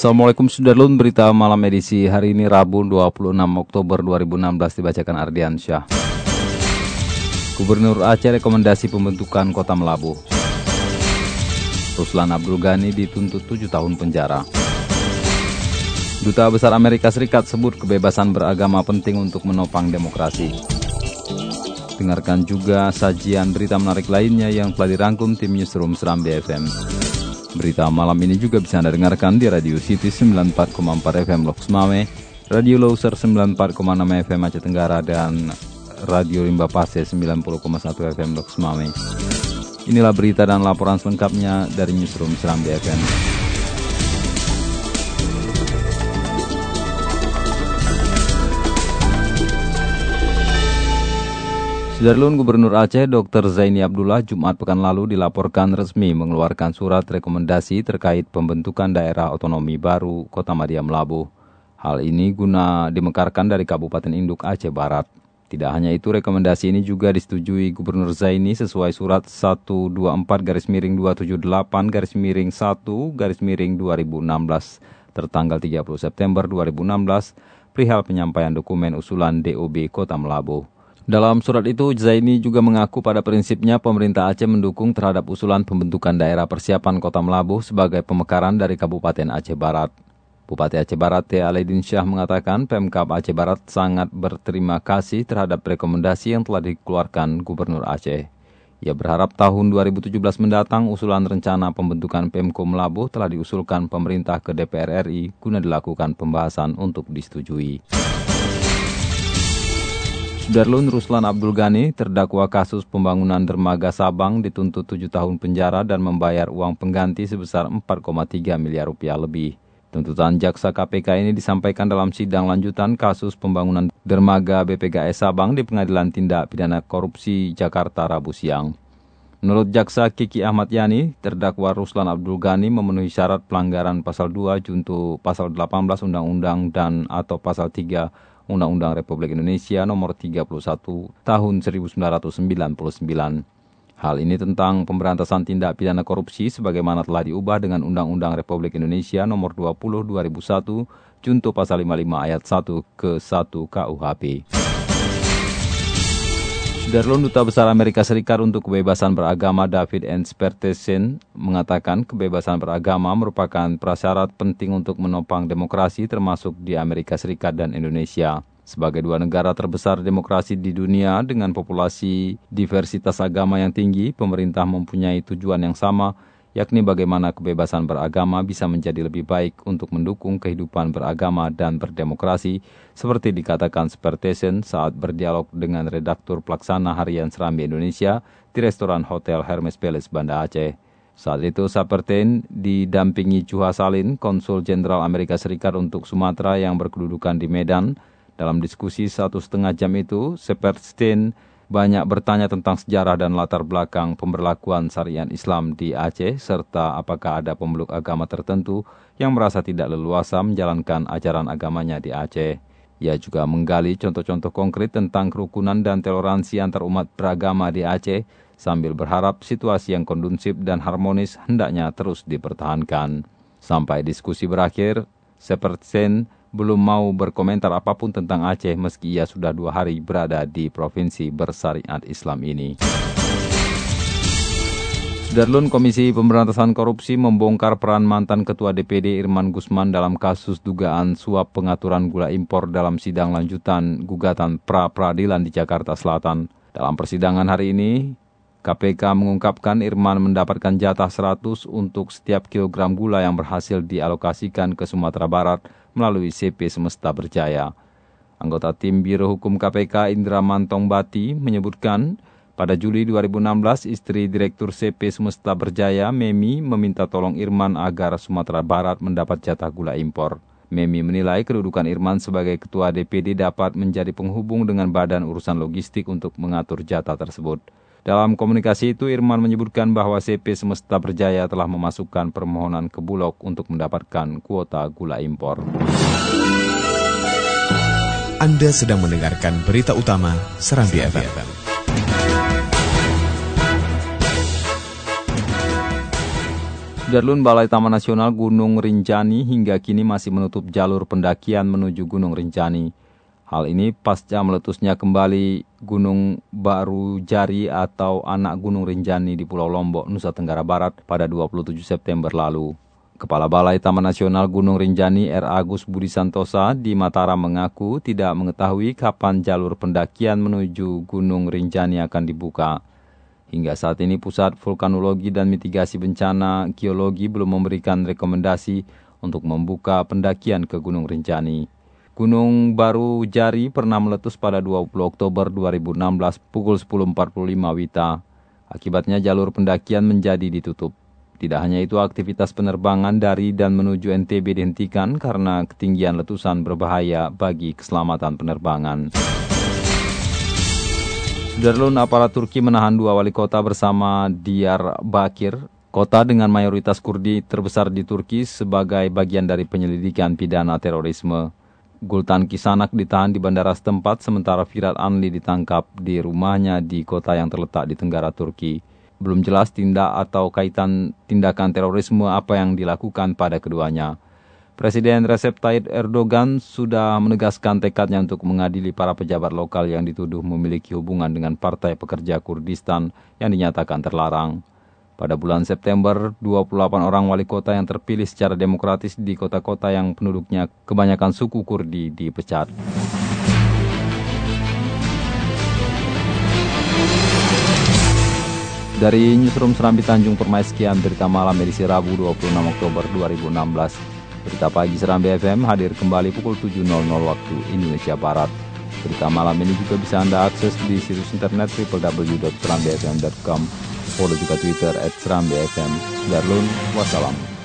Assalamualaikum Sudarlun, berita malam edisi hari ini Rabu 26 Oktober 2016 dibacakan Ardian Syah. Gubernur Aceh rekomendasi pembentukan kota Melabu. Ruslan Abdul Ghani dituntut 7 tahun penjara. Duta Besar Amerika Serikat sebut kebebasan beragama penting untuk menopang demokrasi. Dengarkan juga sajian berita menarik lainnya yang telah dirangkum tim Newsroom Seram BFM. Berita malam ini juga bisa Anda dengarkan di Radio City 94,4 FM Loks Mame, Radio Loser 94,6 FM Aceh Tenggara, dan Radio Rimba Pase 90,1 FM Loks Mame. Inilah berita dan laporan selengkapnya dari Newsroom Seram BFM. Sudarlun Gubernur Aceh Dr. Zaini Abdullah Jumat pekan lalu dilaporkan resmi mengeluarkan surat rekomendasi terkait pembentukan daerah otonomi baru Kota Madiam Labu. Hal ini guna dimekarkan dari Kabupaten Induk Aceh Barat. Tidak hanya itu, rekomendasi ini juga disetujui Gubernur Zaini sesuai surat 124 garis miring 278 garis miring 1 garis miring 2016 tertanggal 30 September 2016 perihal penyampaian dokumen usulan DOB Kota Melabu. Dalam surat itu, Zaini juga mengaku pada prinsipnya pemerintah Aceh mendukung terhadap usulan pembentukan daerah persiapan kota Melabuh sebagai pemekaran dari Kabupaten Aceh Barat. Bupati Aceh Barat T. Aledin Syah mengatakan Pemkap Aceh Barat sangat berterima kasih terhadap rekomendasi yang telah dikeluarkan Gubernur Aceh. Ia berharap tahun 2017 mendatang usulan rencana pembentukan Pemko Melabuh telah diusulkan pemerintah ke DPR RI guna dilakukan pembahasan untuk disetujui. Darlun Ruslan Abdul Ghani, terdakwa kasus pembangunan dermaga Sabang dituntut 7 tahun penjara dan membayar uang pengganti sebesar 4,3 miliar rupiah lebih. Tuntutan jaksa KPK ini disampaikan dalam sidang lanjutan kasus pembangunan dermaga BPKS Sabang di Pengadilan Tindak Pidana Korupsi Jakarta Rabu siang. Menurut jaksa Kiki Ahmad Yani, terdakwa Ruslan Abdul Ghani memenuhi syarat pelanggaran pasal 2 junto pasal 18 Undang-Undang dan atau pasal 3 Undang-Undang Republik Indonesia Nomor 31 Tahun 1999. Hal ini tentang pemberantasan tindak pidana korupsi sebagaimana telah diubah dengan Undang-Undang Republik Indonesia Nomor 20 2001 junto pasal 55 ayat 1 ke 1 KUHP. Darlun Duta Besar Amerika Serikat untuk Kebebasan Beragama David N. Spertesen mengatakan kebebasan beragama merupakan prasyarat penting untuk menopang demokrasi termasuk di Amerika Serikat dan Indonesia. Sebagai dua negara terbesar demokrasi di dunia dengan populasi diversitas agama yang tinggi, pemerintah mempunyai tujuan yang sama, yakni bagaimana kebebasan beragama bisa menjadi lebih baik untuk mendukung kehidupan beragama dan berdemokrasi, seperti dikatakan Spertesen saat berdialog dengan redaktur pelaksana harian Serambi Indonesia di restoran Hotel Hermes Palace Banda Aceh. Saat itu Saperten didampingi Cuha Salin, Konsul Jenderal Amerika Serikat untuk Sumatera yang berkedudukan di Medan. Dalam diskusi satu setengah jam itu, Seperten banyak bertanya tentang sejarah dan latar belakang pemberlakuan syariat Islam di Aceh, serta apakah ada pemeluk agama tertentu yang merasa tidak leluasa menjalankan ajaran agamanya di Aceh. Ia juga menggali contoh-contoh konkret tentang kerukunan dan toleransi antar umat beragama di Aceh, sambil berharap situasi yang kondusif dan harmonis hendaknya terus dipertahankan. Sampai diskusi berakhir, Sepertsen belum mau berkomentar apa pun tentang Aceh meski ia sudah dua hari berada di provinsi bersyariat Islam ini. Darlun Komisi Pemberantasan Korupsi membongkar peran mantan Ketua DPD Irman Gusman dalam kasus dugaan suap pengaturan gula impor dalam sidang lanjutan gugatan pra-peradilan di Jakarta Selatan. Dalam persidangan hari ini, KPK mengungkapkan Irman mendapatkan jatah 100 untuk setiap kilogram gula yang berhasil dialokasikan ke Sumatera Barat melalui CP Semesta Berjaya. Anggota tim Biro Hukum KPK Indra Mantong Bati menyebutkan Pada Juli 2016, istri Direktur CP Semesta Berjaya, Memi, meminta tolong Irman agar Sumatera Barat mendapat jatah gula impor. Memi menilai kedudukan Irman sebagai ketua DPD dapat menjadi penghubung dengan badan urusan logistik untuk mengatur jatah tersebut. Dalam komunikasi itu, Irman menyebutkan bahwa CP Semesta Berjaya telah memasukkan permohonan ke Bulog untuk mendapatkan kuota gula impor. Anda sedang mendengarkan berita utama Serambi FM. Darlun Balai Taman Nasional Gunung Rinjani hingga kini masih menutup jalur pendakian menuju Gunung Rinjani. Hal ini pasca meletusnya kembali Gunung Baru Jari atau anak Gunung Rinjani di Pulau Lombok, Nusa Tenggara Barat pada 27 September lalu. Kepala Balai Taman Nasional Gunung Rinjani R. Agus Budi Santosa di Mataram mengaku tidak mengetahui kapan jalur pendakian menuju Gunung Rinjani akan dibuka. Hingga saat ini Pusat Vulkanologi dan Mitigasi Bencana Geologi belum memberikan rekomendasi untuk membuka pendakian ke Gunung Rinjani. Gunung Baru Jari pernah meletus pada 20 Oktober 2016 pukul 10.45 Wita. Akibatnya jalur pendakian menjadi ditutup. Tidak hanya itu, aktivitas penerbangan dari dan menuju NTB dihentikan karena ketinggian letusan berbahaya bagi keselamatan penerbangan. Darlun aparat Turki menahan dua wali kota bersama Diyar Bakir, kota dengan mayoritas Kurdi terbesar di Turki sebagai bagian dari penyelidikan pidana terorisme. Gultan Kisanak ditahan di bandara setempat sementara Firat Anli ditangkap di rumahnya di kota yang terletak di tenggara Turki. Belum jelas tindak atau kaitan tindakan terorisme apa yang dilakukan pada keduanya. Presiden Recep Tayyip Erdogan sudah menegaskan tekadnya untuk mengadili para pejabat lokal yang dituduh memiliki hubungan dengan Partai Pekerja Kurdistan yang dinyatakan terlarang. Pada bulan September, 28 orang wali kota yang terpilih secara demokratis di kota-kota yang penduduknya kebanyakan suku Kurdi dipecat. Dari Newsroom Serambi Tanjung Permai sekian berita malam edisi Rabu 26 Oktober 2016. Berita pagi Seram BFM hadir kembali pukul 7.00 waktu Indonesia Barat. Berita malam ini juga bisa Anda akses di situs internet www.serambfm.com. Follow juga Twitter at Seram BFM. Darlun, wassalam.